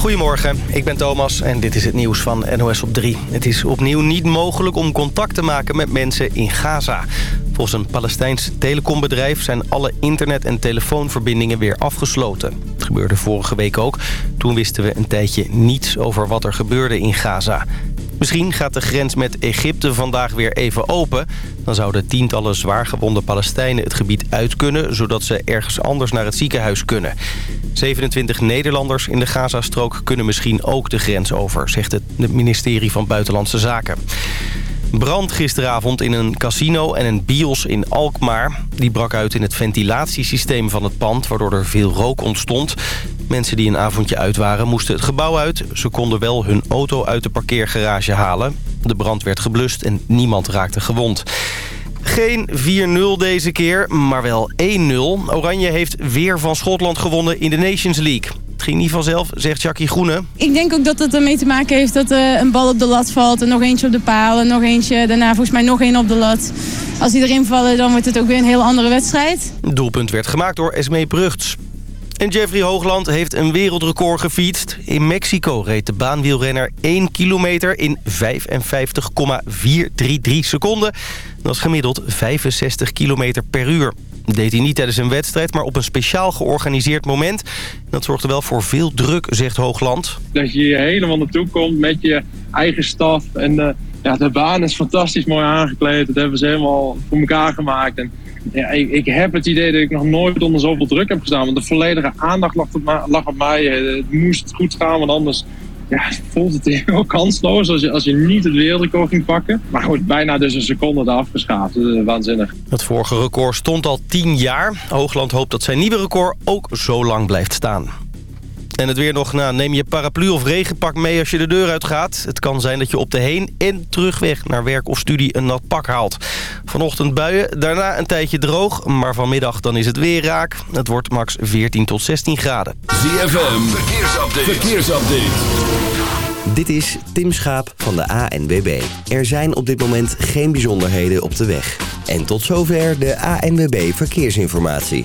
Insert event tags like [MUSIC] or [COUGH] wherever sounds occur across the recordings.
Goedemorgen, ik ben Thomas en dit is het nieuws van NOS op 3. Het is opnieuw niet mogelijk om contact te maken met mensen in Gaza. Volgens een Palestijns telecombedrijf zijn alle internet- en telefoonverbindingen weer afgesloten. Het gebeurde vorige week ook. Toen wisten we een tijdje niets over wat er gebeurde in Gaza. Misschien gaat de grens met Egypte vandaag weer even open. Dan zouden tientallen zwaargewonde Palestijnen het gebied uit kunnen... zodat ze ergens anders naar het ziekenhuis kunnen. 27 Nederlanders in de Gazastrook kunnen misschien ook de grens over... zegt het ministerie van Buitenlandse Zaken. Brand gisteravond in een casino en een bios in Alkmaar. Die brak uit in het ventilatiesysteem van het pand... waardoor er veel rook ontstond. Mensen die een avondje uit waren moesten het gebouw uit. Ze konden wel hun auto uit de parkeergarage halen. De brand werd geblust en niemand raakte gewond. Geen 4-0 deze keer, maar wel 1-0. Oranje heeft weer van Schotland gewonnen in de Nations League. Het ging niet vanzelf, zegt Jackie Groene. Ik denk ook dat het ermee te maken heeft dat uh, een bal op de lat valt... en nog eentje op de paal en nog eentje, daarna volgens mij nog één op de lat. Als die erin vallen, dan wordt het ook weer een heel andere wedstrijd. Doelpunt werd gemaakt door Esmee Brugts. En Jeffrey Hoogland heeft een wereldrecord gefietst. In Mexico reed de baanwielrenner 1 kilometer in 55,433 seconden. Dat is gemiddeld 65 kilometer per uur. Dat deed hij niet tijdens een wedstrijd, maar op een speciaal georganiseerd moment. Dat zorgde wel voor veel druk, zegt Hoogland. Dat je hier helemaal naartoe komt met je eigen staf. En uh, ja, de baan is fantastisch mooi aangekleed. Dat hebben ze helemaal voor elkaar gemaakt. En ja, ik, heb het idee dat ik nog nooit onder zoveel druk heb gestaan. Want de volledige aandacht lag op, lag op mij. Het moest goed gaan, want anders ja, voelt het [LAUGHS] heel kansloos als je, als je niet het wereldrecord ging pakken. Maar goed, bijna dus een seconde eraf geschaafd. Waanzinnig. Het vorige record stond al 10 jaar. Hoogland hoopt dat zijn nieuwe record ook zo lang blijft staan. En het weer nog, nou, neem je paraplu of regenpak mee als je de deur uitgaat. Het kan zijn dat je op de heen- en terugweg naar werk of studie een nat pak haalt. Vanochtend buien, daarna een tijdje droog, maar vanmiddag dan is het weer raak. Het wordt max 14 tot 16 graden. ZFM, verkeersupdate. verkeersupdate. Dit is Tim Schaap van de ANWB. Er zijn op dit moment geen bijzonderheden op de weg. En tot zover de ANWB Verkeersinformatie.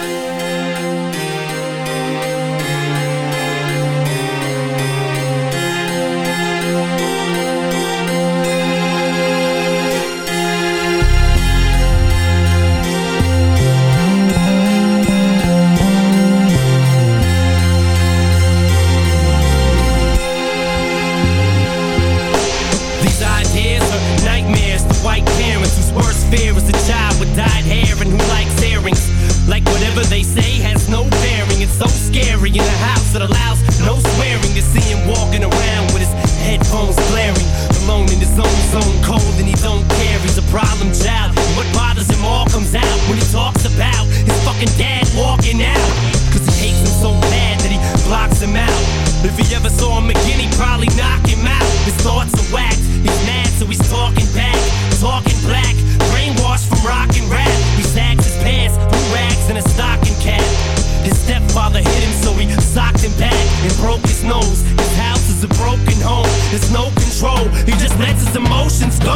They say has no bearing. It's so scary in a house that allows no swearing to see him walking around with his headphones blaring. Alone in his own zone, cold and he don't care. He's a problem child. What bothers him all comes out when he talks about his fucking dad walking out. Cause he hates him so bad that he blocks him out. If he ever saw him again, he'd probably knock him out. His thoughts are whacked. He's mad, so he's talking back, talking black, brainwashed from rock and rap. Nose. His house is a broken home. There's no control. He just lets his emotions go.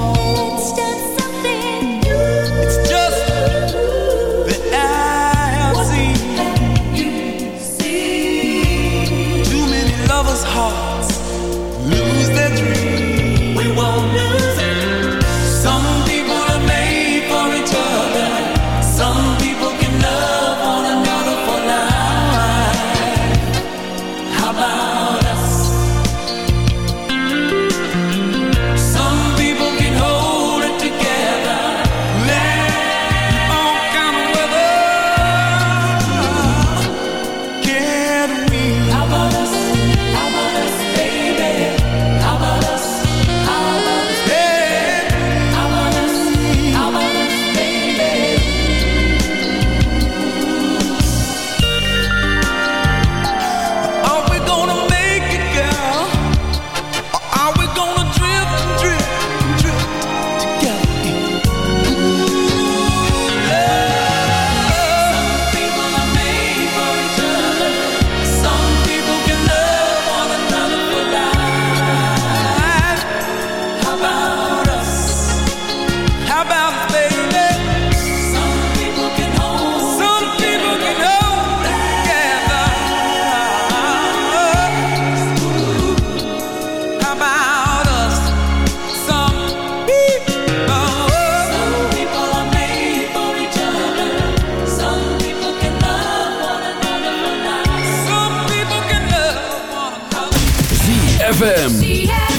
ZFM.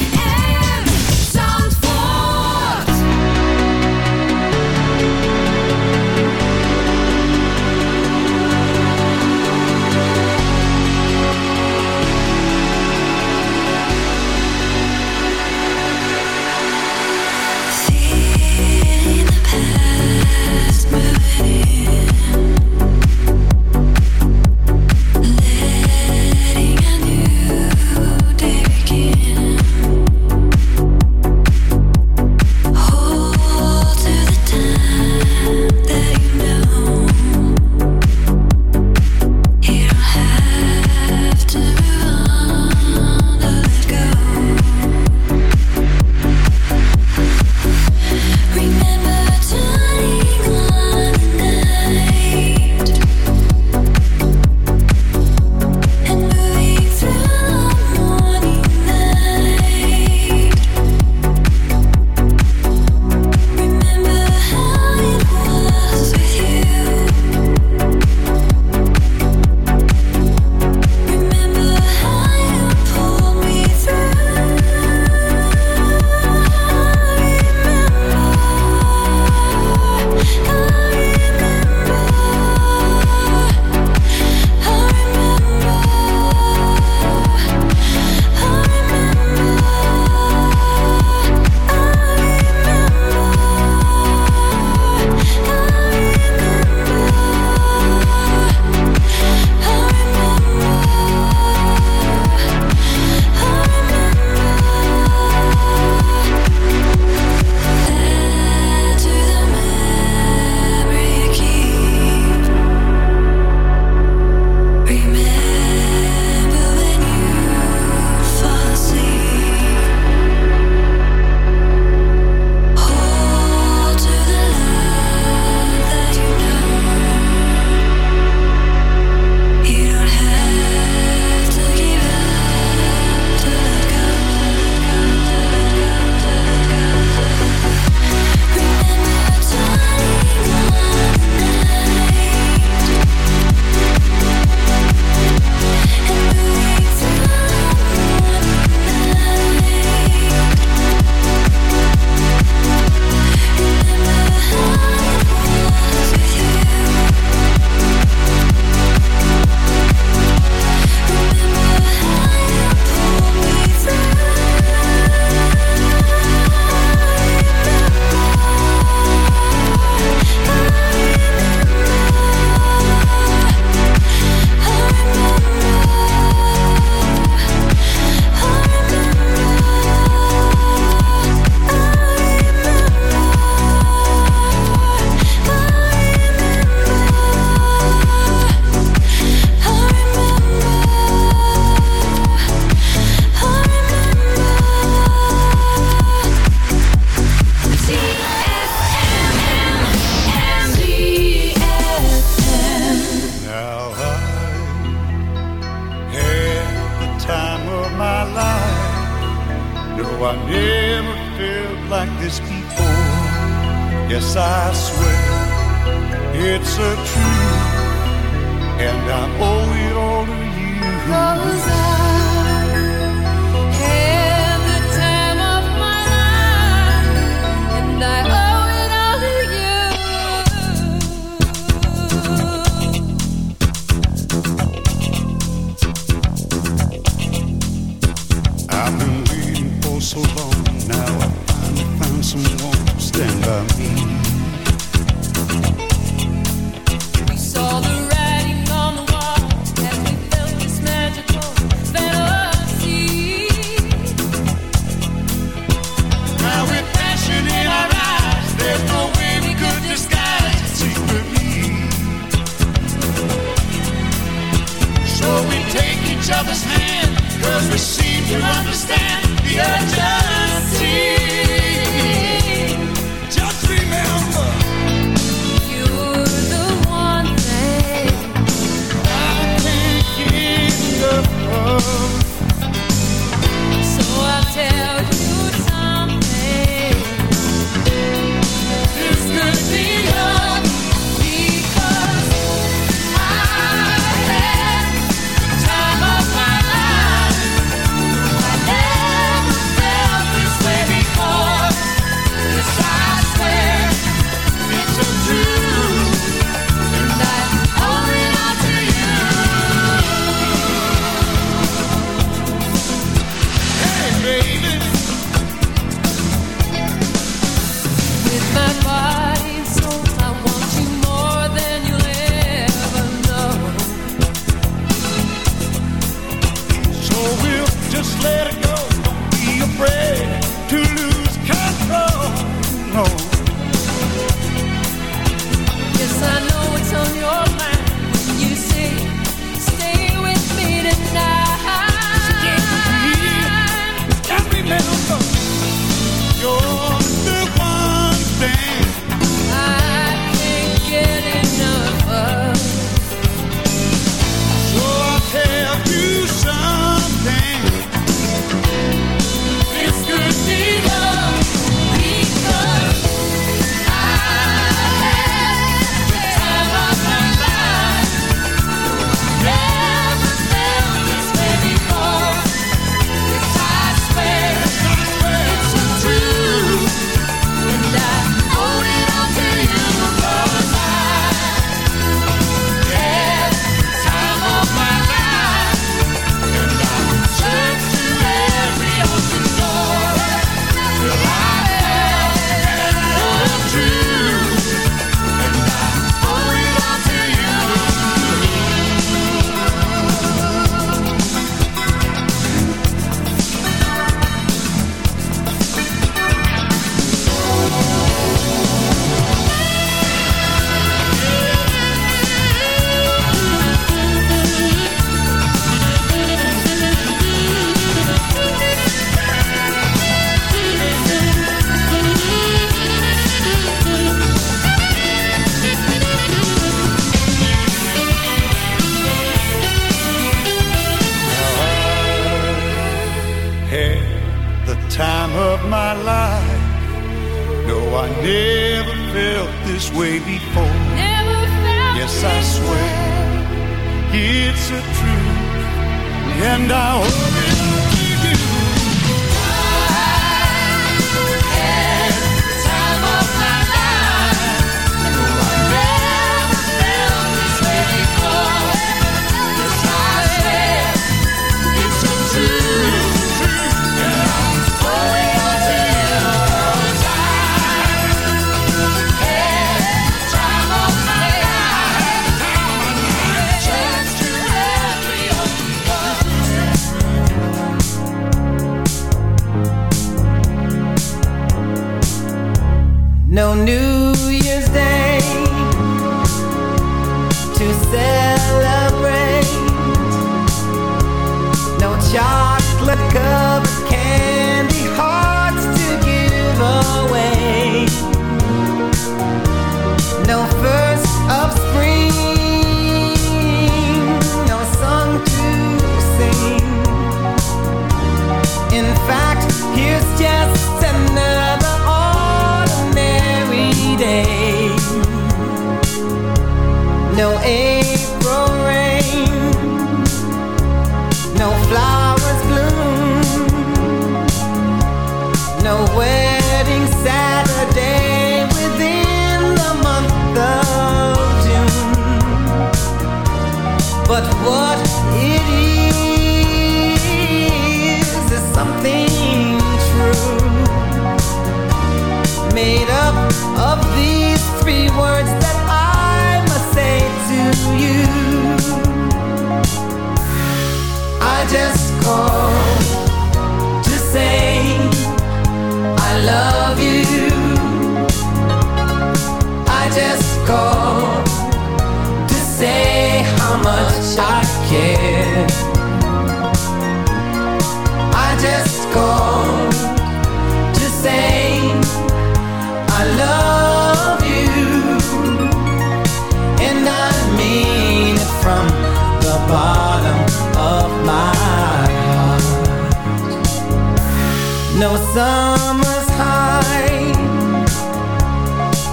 summer's high.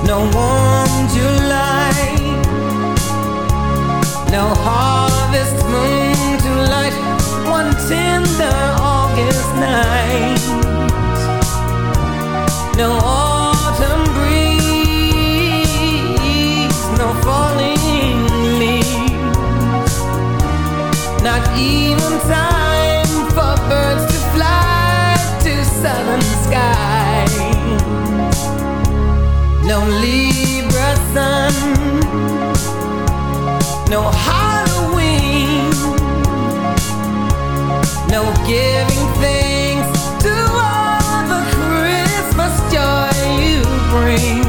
No warm July. No harvest moon to light. One tender August night. No Libra sun No Halloween. No giving thanks to all the Christmas joy you bring.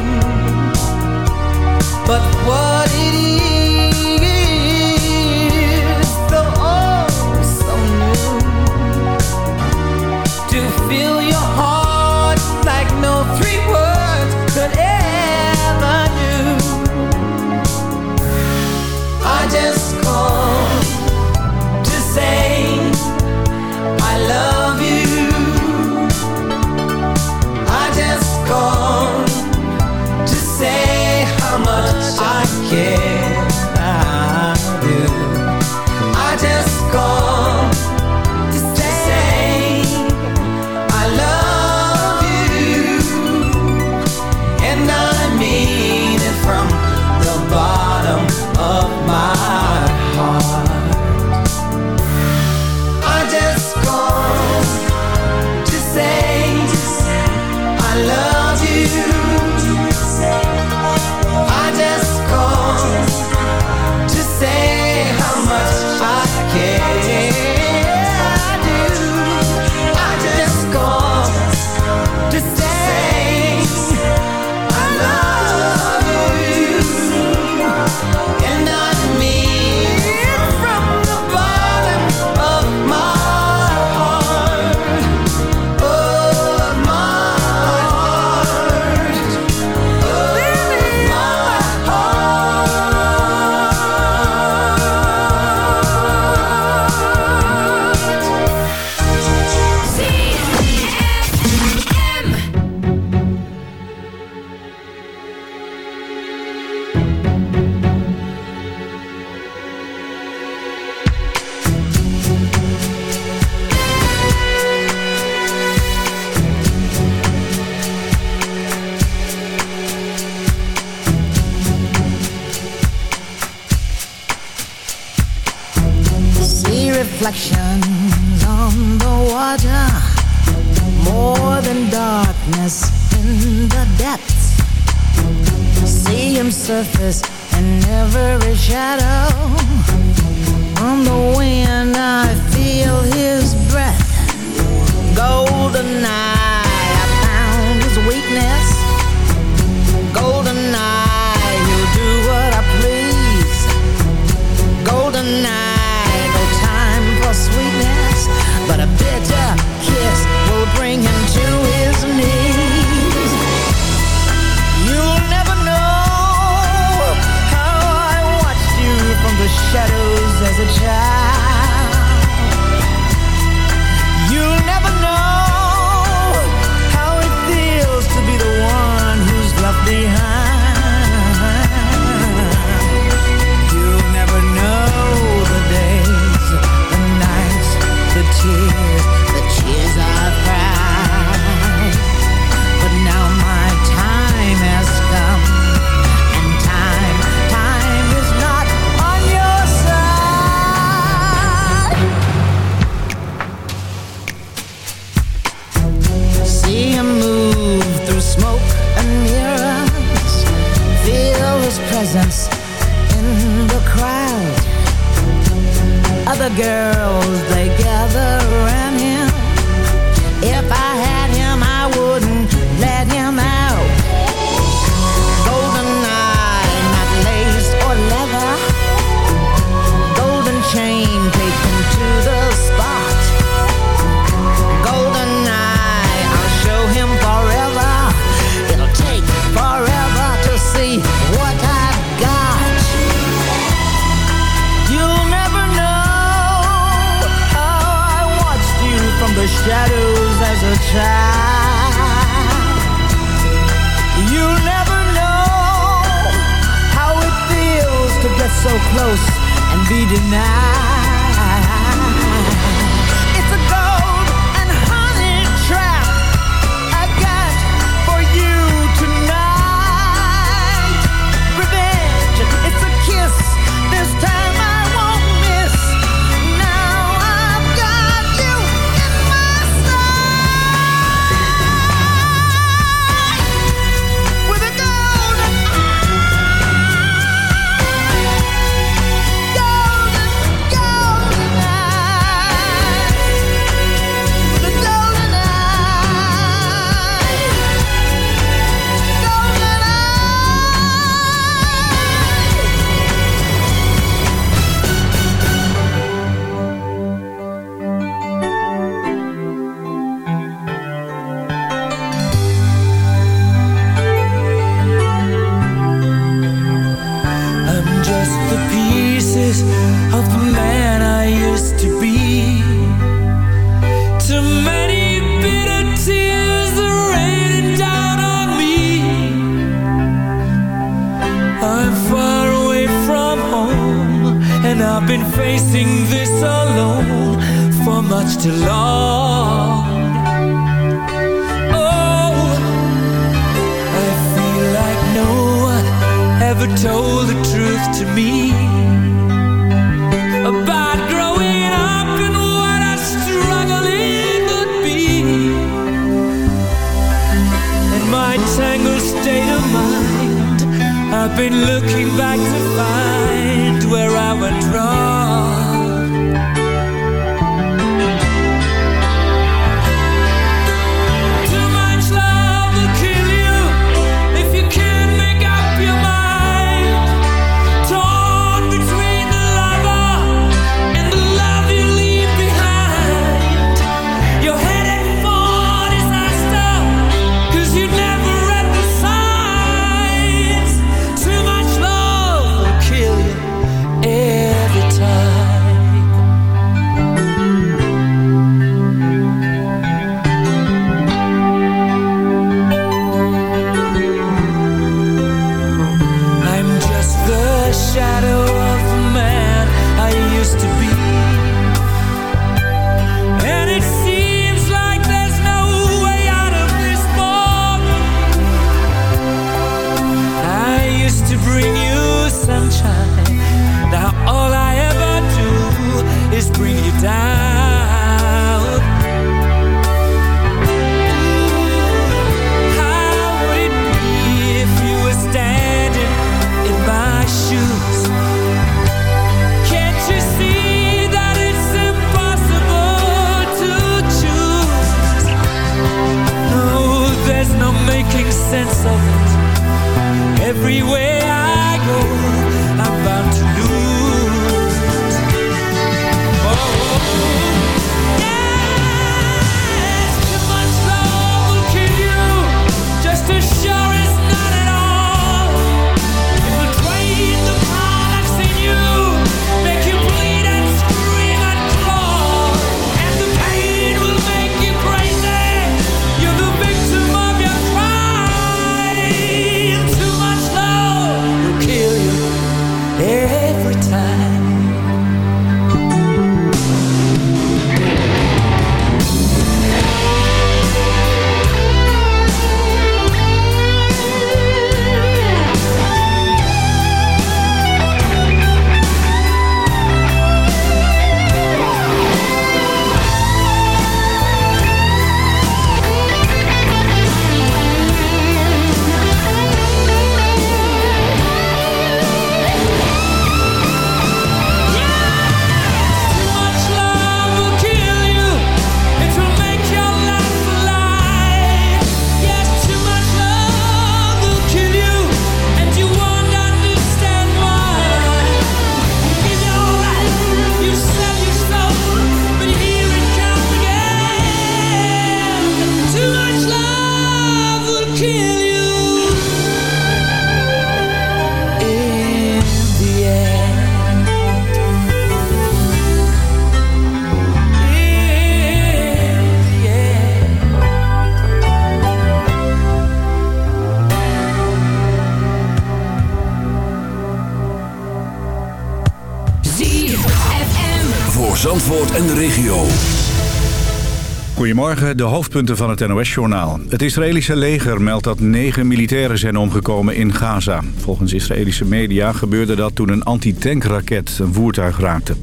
De hoofdpunten van het NOS-journaal. Het Israëlische leger meldt dat negen militairen zijn omgekomen in Gaza. Volgens Israëlische media gebeurde dat toen een antitankraket een voertuig raakte.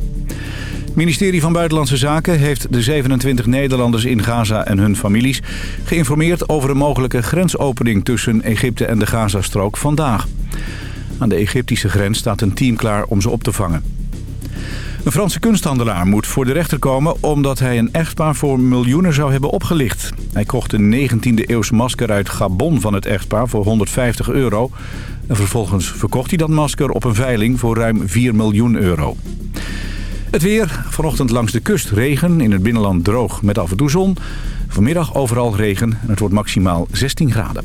Het ministerie van Buitenlandse Zaken heeft de 27 Nederlanders in Gaza en hun families geïnformeerd over een mogelijke grensopening tussen Egypte en de Gazastrook vandaag. Aan de Egyptische grens staat een team klaar om ze op te vangen. Een Franse kunsthandelaar moet voor de rechter komen omdat hij een echtpaar voor miljoenen zou hebben opgelicht. Hij kocht een 19e eeuws masker uit Gabon van het echtpaar voor 150 euro. En vervolgens verkocht hij dat masker op een veiling voor ruim 4 miljoen euro. Het weer, vanochtend langs de kust regen, in het binnenland droog met af en toe zon. Vanmiddag overal regen en het wordt maximaal 16 graden.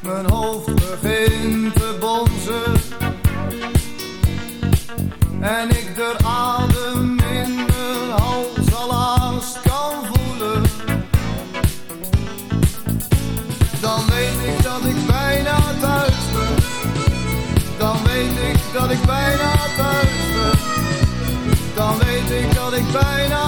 Mijn hoofd begint te bonzen. En ik de adem in mijn hals al haast kan voelen. Dan weet ik dat ik bijna thuis ben. Dan weet ik dat ik bijna thuis ben. Dan weet ik dat ik bijna